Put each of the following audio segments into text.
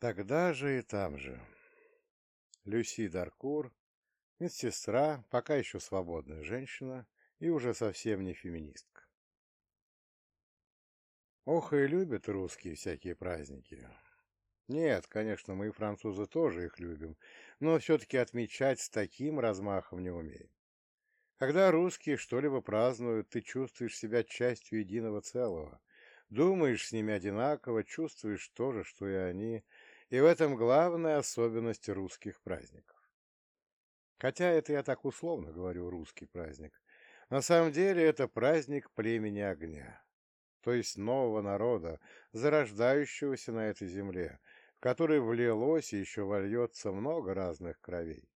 Тогда же и там же. Люси Даркур, медсестра, пока еще свободная женщина и уже совсем не феминистка. Ох, и любят русские всякие праздники. Нет, конечно, мы, французы, тоже их любим, но все-таки отмечать с таким размахом не умеем. Когда русские что-либо празднуют, ты чувствуешь себя частью единого целого, думаешь с ними одинаково, чувствуешь то же, что и они, и в этом главная особенность русских праздников. Хотя это я так условно говорю «русский праздник». На самом деле это праздник племени огня, то есть нового народа, зарождающегося на этой земле, в который влилось и еще вольется много разных кровей.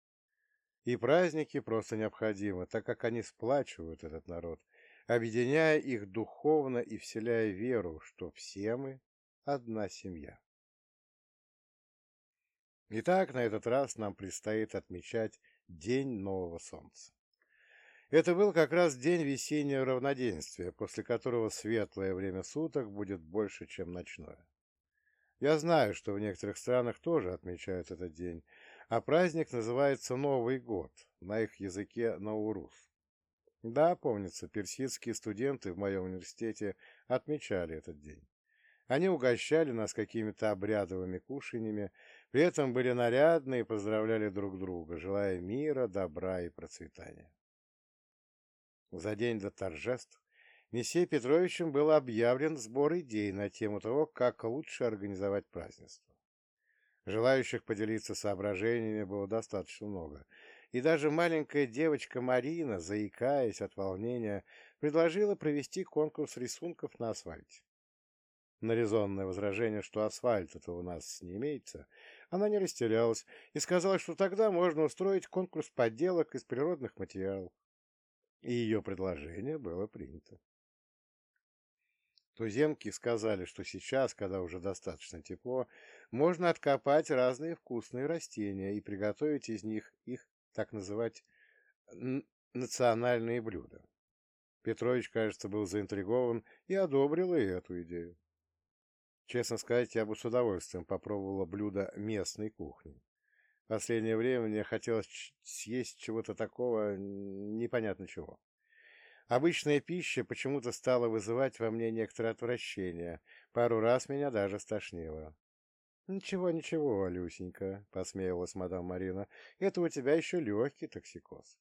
И праздники просто необходимы, так как они сплачивают этот народ, объединяя их духовно и вселяя веру, что все мы одна семья. Итак, на этот раз нам предстоит отмечать День Нового Солнца. Это был как раз день весеннего равноденствия, после которого светлое время суток будет больше, чем ночное. Я знаю, что в некоторых странах тоже отмечают этот день, а праздник называется Новый год, на их языке Наурус. Да, помнится, персидские студенты в моем университете отмечали этот день. Они угощали нас какими-то обрядовыми кушаньями, при этом были нарядны и поздравляли друг друга, желая мира, добра и процветания. За день до торжеств Мессией Петровичем был объявлен сбор идей на тему того, как лучше организовать празднество. Желающих поделиться соображениями было достаточно много, и даже маленькая девочка Марина, заикаясь от волнения, предложила провести конкурс рисунков на асфальте. На резонное возражение, что асфальта-то у нас не имеется, она не растерялась и сказала, что тогда можно устроить конкурс подделок из природных материалов. И ее предложение было принято. Туземки сказали, что сейчас, когда уже достаточно тепло, можно откопать разные вкусные растения и приготовить из них их, так называть, национальные блюда. Петрович, кажется, был заинтригован и одобрил и эту идею. Честно сказать, я бы с удовольствием попробовала блюдо местной кухни. В последнее время мне хотелось съесть чего-то такого непонятно чего. Обычная пища почему-то стала вызывать во мне некоторое отвращение. Пару раз меня даже стошнило. «Ничего, ничего, Люсенька», — посмеялась мадам Марина, — «это у тебя еще легкий токсикоз.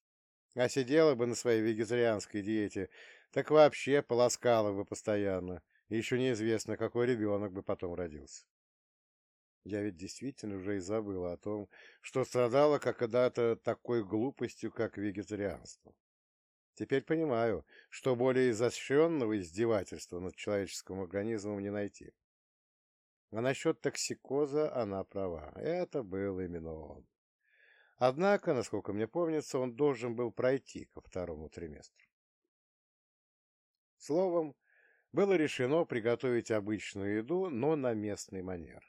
А сидела бы на своей вегетарианской диете, так вообще полоскала бы постоянно, и еще неизвестно, какой ребенок бы потом родился». Я ведь действительно уже и забыла о том, что страдала когда-то такой глупостью, как вегетарианство. Теперь понимаю, что более изощренного издевательства над человеческим организмом не найти. А насчет токсикоза она права. Это был именно он. Однако, насколько мне помнится, он должен был пройти ко второму триместру. Словом, было решено приготовить обычную еду, но на местный манер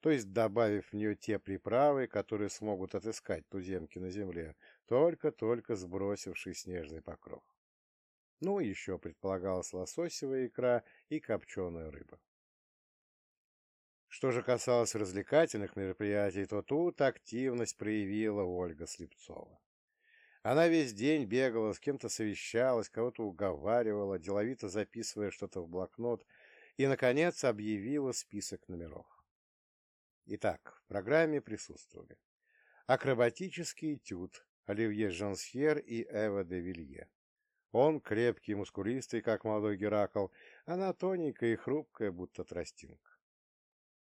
то есть добавив в нее те приправы, которые смогут отыскать туземки на земле, только-только сбросивший снежный покров. Ну, еще предполагалась лососевая икра и копченая рыба. Что же касалось развлекательных мероприятий, то тут активность проявила Ольга Слепцова. Она весь день бегала, с кем-то совещалась, кого-то уговаривала, деловито записывая что-то в блокнот, и, наконец, объявила список номеров. Итак, в программе присутствовали акробатический этюд Оливье Жансьер и Эва де Вилье. Он крепкий, мускулистый, как молодой Геракл, она тоненькая и хрупкая, будто тростинка.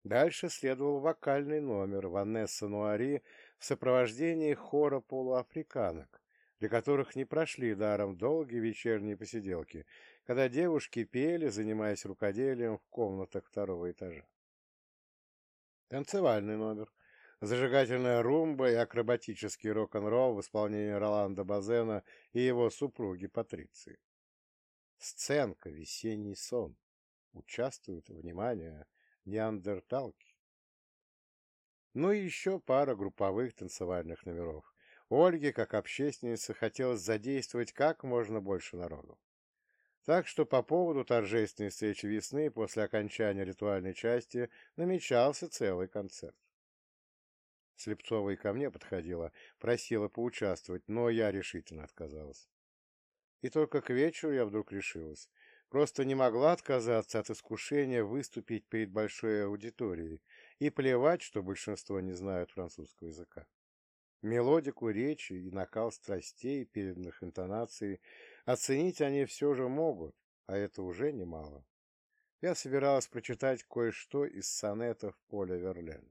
Дальше следовал вокальный номер Ванесса Нуари в сопровождении хора полуафриканок, для которых не прошли даром долгие вечерние посиделки, когда девушки пели, занимаясь рукоделием в комнатах второго этажа. Танцевальный номер. Зажигательная румба и акробатический рок-н-ролл в исполнении Роланда Базена и его супруги Патриции. Сценка «Весенний сон». Участвуют, внимание, неандерталки. Ну и еще пара групповых танцевальных номеров. Ольге, как общественнице, хотелось задействовать как можно больше народу. Так что по поводу торжественной встречи весны после окончания ритуальной части намечался целый концерт. Слепцова и ко мне подходила, просила поучаствовать, но я решительно отказалась. И только к вечеру я вдруг решилась. Просто не могла отказаться от искушения выступить перед большой аудиторией и плевать, что большинство не знают французского языка. Мелодику речи и накал страстей, переданных интонацией, оценить они все же могут, а это уже немало. Я собиралась прочитать кое-что из сонетов Поля Верлена.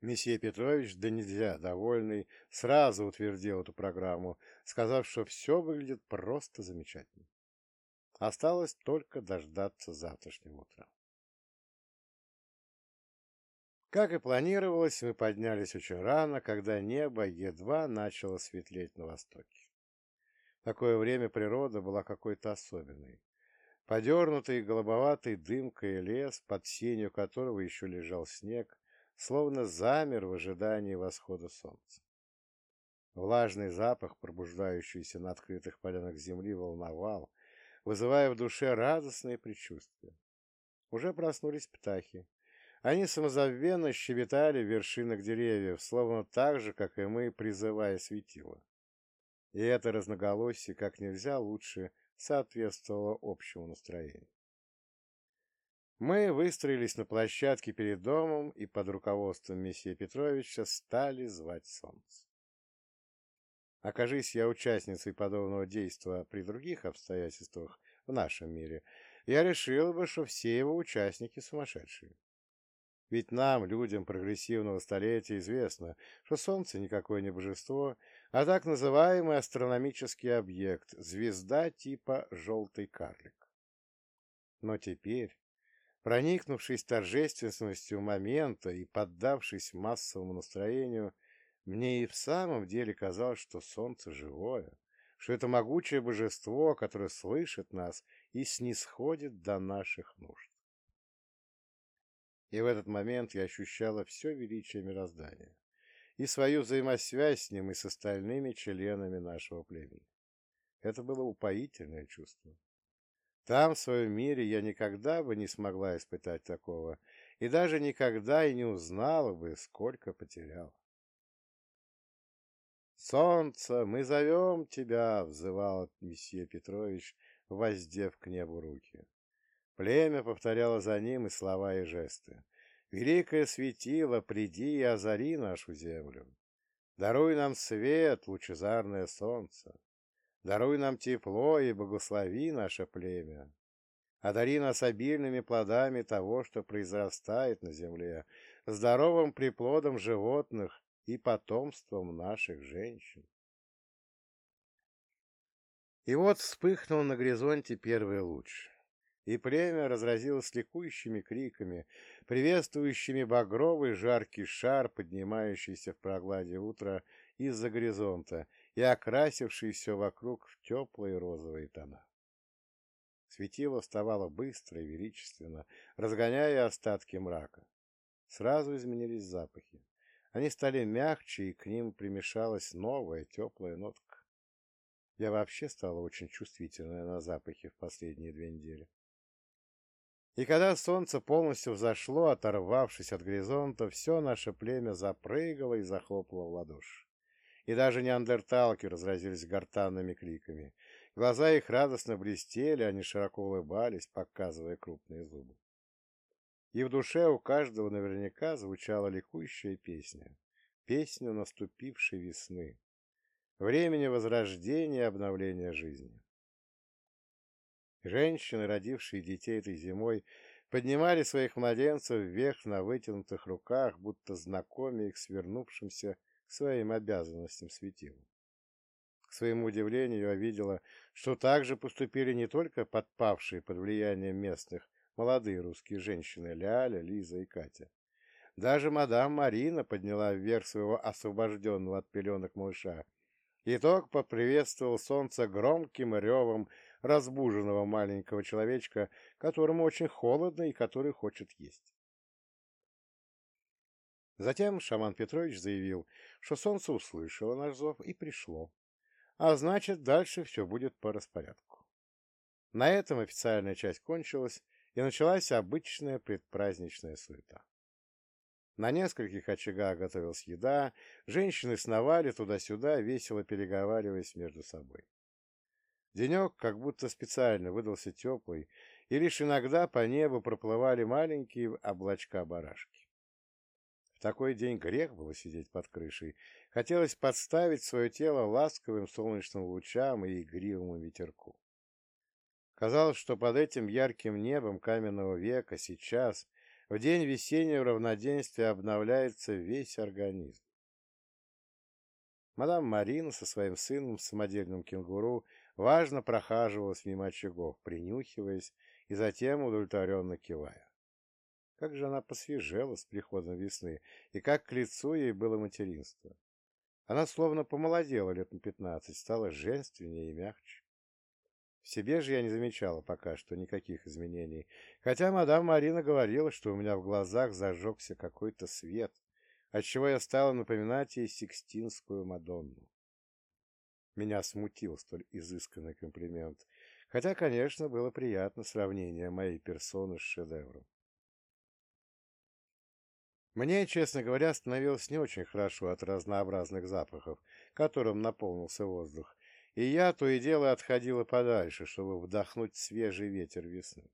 Месье Петрович, да нельзя, довольный, сразу утвердил эту программу, сказав, что все выглядит просто замечательно. Осталось только дождаться завтрашнего утра. Как и планировалось, мы поднялись очень рано, когда небо едва начало светлеть на востоке. В такое время природа была какой-то особенной. Подернутый голубоватой дымкой лес, под сенью которого еще лежал снег, словно замер в ожидании восхода солнца. Влажный запах, пробуждающийся на открытых полянах земли, волновал, вызывая в душе радостные предчувствия. Уже проснулись птахи. Они самозабвенно щебетали в вершинах деревьев, словно так же, как и мы, призывая светило. И это разноголосие как нельзя лучше соответствовало общему настроению. Мы выстроились на площадке перед домом и под руководством месье Петровича стали звать солнце. Окажись я участницей подобного действия при других обстоятельствах в нашем мире, я решил бы, что все его участники сумасшедшие. Ведь нам, людям прогрессивного столетия, известно, что Солнце никакое не божество, а так называемый астрономический объект, звезда типа «желтый карлик». Но теперь, Проникнувшись торжественностью момента и поддавшись массовому настроению, мне и в самом деле казалось, что солнце живое, что это могучее божество, которое слышит нас и снисходит до наших нужд. И в этот момент я ощущала все величие мироздания и свою взаимосвязь с ним и с остальными членами нашего племени. Это было упоительное чувство. Там, в своем мире, я никогда бы не смогла испытать такого, и даже никогда и не узнала бы, сколько потерял. «Солнце, мы зовем тебя!» — взывал месье Петрович, воздев к небу руки. Племя повторяло за ним и слова, и жесты. «Великое светило, приди и озари нашу землю! Даруй нам свет, лучезарное солнце!» Даруй нам тепло и благослови наше племя. Одари нас обильными плодами того, что произрастает на земле, здоровым приплодом животных и потомством наших женщин. И вот вспыхнул на горизонте первый луч, и племя разразилось ликующими криками, приветствующими багровый жаркий шар, поднимающийся в прогладе утра из-за горизонта и окрасивший все вокруг в теплые розовые тона. Светило вставало быстро и величественно, разгоняя остатки мрака. Сразу изменились запахи. Они стали мягче, и к ним примешалась новая теплая нотка. Я вообще стала очень чувствительной на запахи в последние две недели. И когда солнце полностью взошло, оторвавшись от горизонта, все наше племя запрыгало и захлопало в ладоши и даже неандерталки разразились гортанными криками. Глаза их радостно блестели, они широко улыбались, показывая крупные зубы. И в душе у каждого наверняка звучала ликующая песня, песня наступившей весны, времени возрождения и обновления жизни. Женщины, родившие детей этой зимой, поднимали своих младенцев вверх на вытянутых руках, будто знакомя их с вернувшимся к своим обязанностям светила. К своему удивлению, я видела, что так же поступили не только подпавшие под влиянием местных молодые русские женщины Ляля, Лиза и Катя. Даже мадам Марина подняла вверх своего освобожденного от пеленок малыша. Итог поприветствовал солнце громким ревом разбуженного маленького человечка, которому очень холодно и который хочет есть. Затем шаман Петрович заявил, что солнце услышало наш зов и пришло. А значит, дальше все будет по распорядку. На этом официальная часть кончилась, и началась обычная предпраздничная суета. На нескольких очагах готовилась еда, женщины сновали туда-сюда, весело переговариваясь между собой. Денек как будто специально выдался теплый, и лишь иногда по небу проплывали маленькие облачка барашки. В такой день грех было сидеть под крышей. Хотелось подставить свое тело ласковым солнечным лучам и игривому ветерку. Казалось, что под этим ярким небом каменного века сейчас, в день весеннего равноденствия, обновляется весь организм. Мадам Марина со своим сыном, самодельным кенгуру, важно прохаживалась мимо очагов, принюхиваясь и затем удовлетворенно кивая. Как же она посвежела с приходом весны, и как к лицу ей было материнство. Она словно помолодела лет на пятнадцать, стала женственнее и мягче. В себе же я не замечала пока что никаких изменений, хотя мадам Марина говорила, что у меня в глазах зажегся какой-то свет, отчего я стала напоминать ей Сикстинскую Мадонну. Меня смутил столь изысканный комплимент, хотя, конечно, было приятно сравнение моей персоны с шедевром. Мне, честно говоря, становилось не очень хорошо от разнообразных запахов, которым наполнился воздух, и я то и дело отходила подальше, чтобы вдохнуть свежий ветер весны.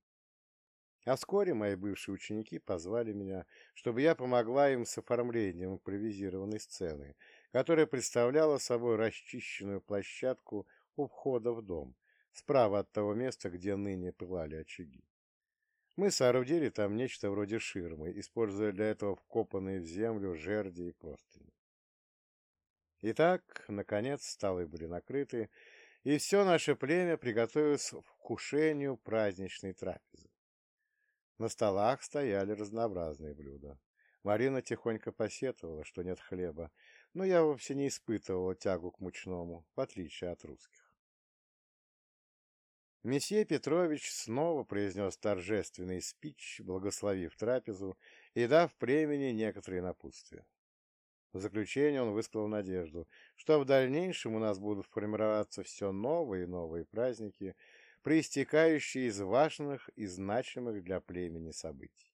А вскоре мои бывшие ученики позвали меня, чтобы я помогла им с оформлением импровизированной сцены, которая представляла собой расчищенную площадку у входа в дом, справа от того места, где ныне пылали очаги. Мы соорудили там нечто вроде ширмы, используя для этого вкопанные в землю жерди и простыни. Итак, наконец столы были накрыты, и все наше племя приготовилось к вкушению праздничной трапезы. На столах стояли разнообразные блюда. Марина тихонько посетовала, что нет хлеба, но я вовсе не испытывала тягу к мучному, в отличие от русских. Месье Петрович снова произнес торжественный спич, благословив трапезу и дав племени некоторые напутствия. В заключение он высказал надежду, что в дальнейшем у нас будут формироваться все новые и новые праздники, проистекающие из важных и значимых для племени событий.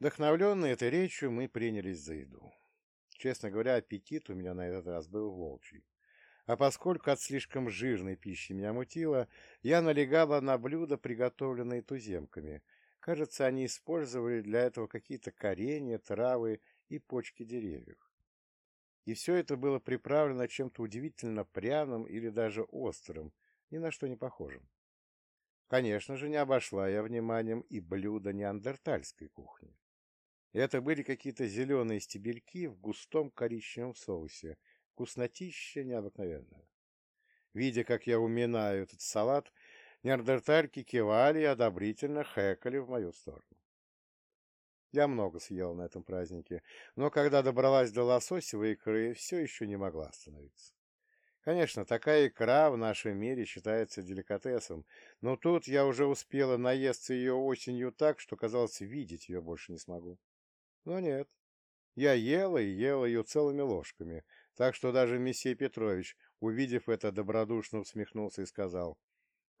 Вдохновленные этой речью, мы принялись за еду. Честно говоря, аппетит у меня на этот раз был волчий. А поскольку от слишком жирной пищи меня мутило, я налегала на блюда, приготовленные туземками – Кажется, они использовали для этого какие-то коренья, травы и почки деревьев. И все это было приправлено чем-то удивительно пряным или даже острым, ни на что не похожим. Конечно же, не обошла я вниманием и блюда неандертальской кухни. Это были какие-то зеленые стебельки в густом коричневом соусе, вкуснотища необыкновенная. Видя, как я уминаю этот салат, Неандертальки кивали и одобрительно хэкали в мою сторону. Я много съел на этом празднике, но когда добралась до лососевой икры, все еще не могла остановиться. Конечно, такая икра в нашем мире считается деликатесом, но тут я уже успела наесться ее осенью так, что, казалось, видеть ее больше не смогу. Но нет. Я ела и ела ее целыми ложками, так что даже месье Петрович, увидев это, добродушно усмехнулся и сказал,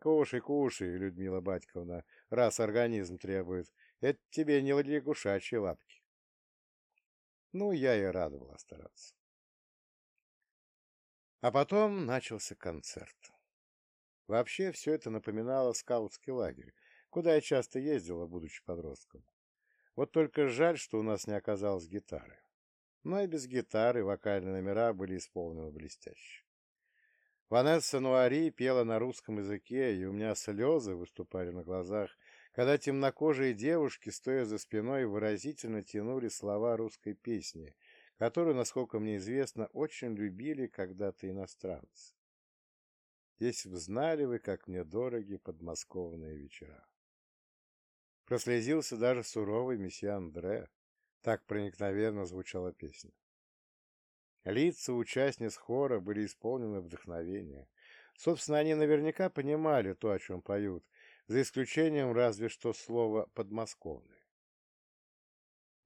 Кушай, кушай, Людмила Батьковна, раз организм требует. Это тебе не лягушачьи лапки. Ну, я и рада была стараться. А потом начался концерт. Вообще, все это напоминало скаутский лагерь, куда я часто ездила, будучи подростком. Вот только жаль, что у нас не оказалось гитары. Но и без гитары вокальные номера были исполнены блестяще. Ванесса Нуари пела на русском языке, и у меня слезы выступали на глазах, когда темнокожие девушки, стоя за спиной, выразительно тянули слова русской песни, которую, насколько мне известно, очень любили когда-то иностранцы. Бы знали вы, как мне дороги подмосковные вечера. Прослезился даже суровый месье Андре, так проникновенно звучала песня. Лица участниц хора были исполнены вдохновения. Собственно, они наверняка понимали то, о чем поют, за исключением разве что слова «подмосковные».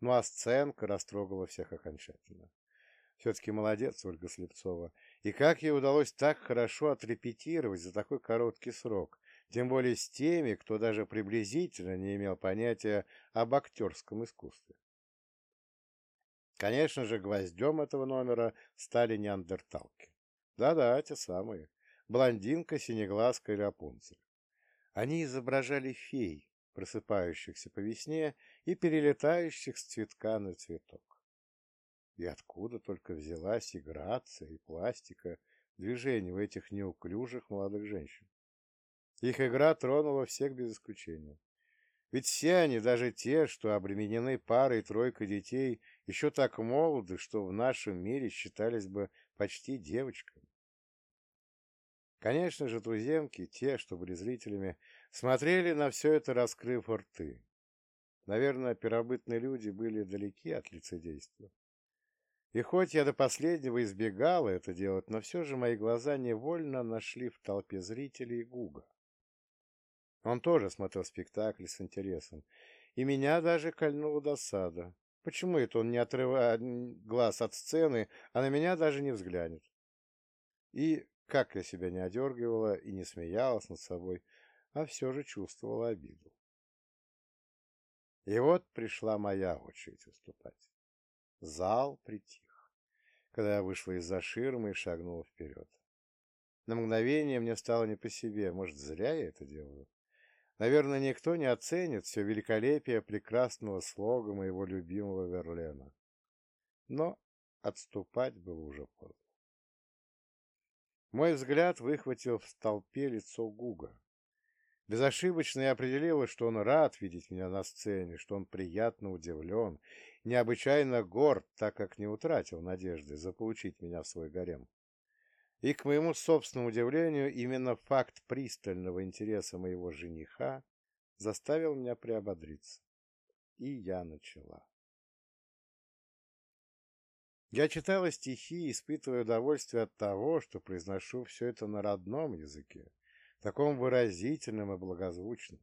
Ну а сценка растрогала всех окончательно. Все-таки молодец Ольга Слепцова. И как ей удалось так хорошо отрепетировать за такой короткий срок, тем более с теми, кто даже приблизительно не имел понятия об актерском искусстве. Конечно же, гвоздем этого номера стали неандерталки. Да-да, те самые. Блондинка, синеглазка и Рапунцель. Они изображали фей, просыпающихся по весне и перелетающих с цветка на цветок. И откуда только взялась и грация, и пластика движений у этих неуклюжих молодых женщин. Их игра тронула всех без исключения. Ведь все они, даже те, что обременены парой тройкой детей, еще так молоды, что в нашем мире считались бы почти девочками. Конечно же, туземки, те, что были зрителями, смотрели на все это, раскрыв рты. Наверное, первобытные люди были далеки от лицедейства. И хоть я до последнего избегала это делать, но все же мои глаза невольно нашли в толпе зрителей Гуга. Он тоже смотрел спектакль с интересом, и меня даже кольнула досада. Почему это он не отрывает глаз от сцены, а на меня даже не взглянет? И как я себя не одергивала и не смеялась над собой, а все же чувствовала обиду. И вот пришла моя очередь выступать. Зал притих, когда я вышла из-за ширмы и шагнула вперед. На мгновение мне стало не по себе, может, зря я это делаю. Наверное, никто не оценит все великолепие прекрасного слога моего любимого Верлена. Но отступать было уже поздно. Мой взгляд выхватил в толпе лицо Гуга. Безошибочно я определила, что он рад видеть меня на сцене, что он приятно удивлен, необычайно горд, так как не утратил надежды заполучить меня в свой гарем. И, к моему собственному удивлению, именно факт пристального интереса моего жениха заставил меня приободриться. И я начала. Я читала стихи, испытывая удовольствие от того, что произношу все это на родном языке, таком выразительном и благозвучном.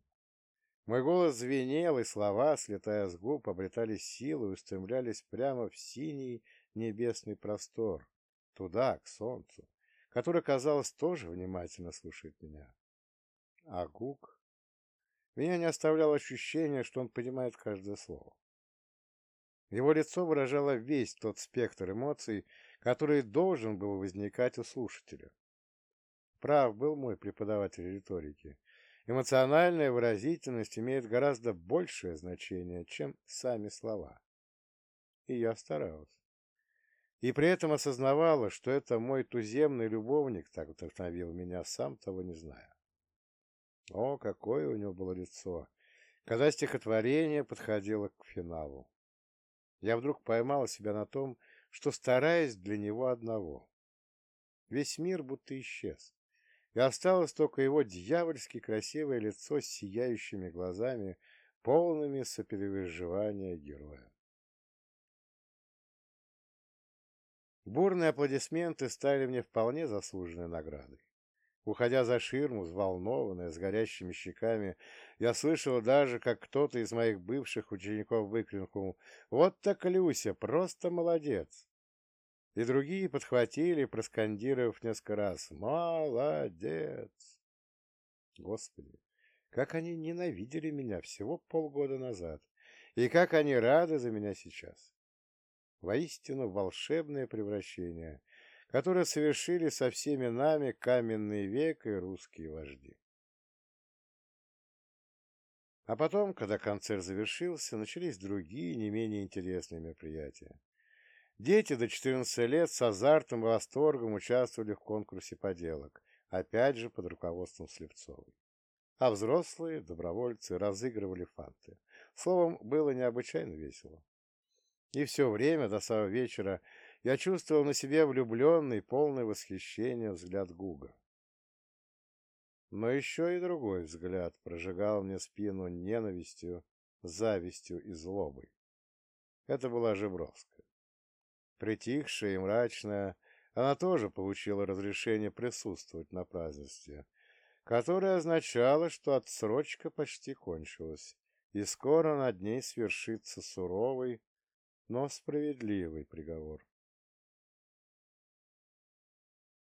Мой голос звенел, и слова, слетая с губ, обретали силу и устремлялись прямо в синий небесный простор, туда, к солнцу, который, казалось, тоже внимательно слушает меня. А Гук... Меня не оставляло ощущение, что он понимает каждое слово. Его лицо выражало весь тот спектр эмоций, который должен был возникать у слушателя. Прав был мой преподаватель риторики. Эмоциональная выразительность имеет гораздо большее значение, чем сами слова. И я старалась. И при этом осознавала, что это мой туземный любовник так вдохновил меня, сам того не зная. О, какое у него было лицо, когда стихотворение подходило к финалу. Я вдруг поймала себя на том, что стараюсь для него одного. Весь мир будто исчез и осталось только его дьявольски красивое лицо с сияющими глазами, полными сопереживания героя. Бурные аплодисменты стали мне вполне заслуженной наградой. Уходя за ширму, взволнованная, с горящими щеками, я слышал даже, как кто-то из моих бывших учеников выкрикнул «Вот так Люся, просто молодец!» и другие подхватили, проскандировав несколько раз «Молодец!». Господи, как они ненавидели меня всего полгода назад, и как они рады за меня сейчас. Воистину волшебное превращение, которое совершили со всеми нами каменный век и русские вожди. А потом, когда концерт завершился, начались другие, не менее интересные мероприятия. Дети до 14 лет с азартом и восторгом участвовали в конкурсе поделок, опять же под руководством Слепцовой. А взрослые, добровольцы, разыгрывали фанты. Словом, было необычайно весело. И все время, до самого вечера, я чувствовал на себе влюбленный, полный восхищения взгляд Гуга. Но еще и другой взгляд прожигал мне спину ненавистью, завистью и злобой. Это была Жебровская. Притихшая и мрачная, она тоже получила разрешение присутствовать на празднестве, которое означало, что отсрочка почти кончилась, и скоро над ней свершится суровый, но справедливый приговор.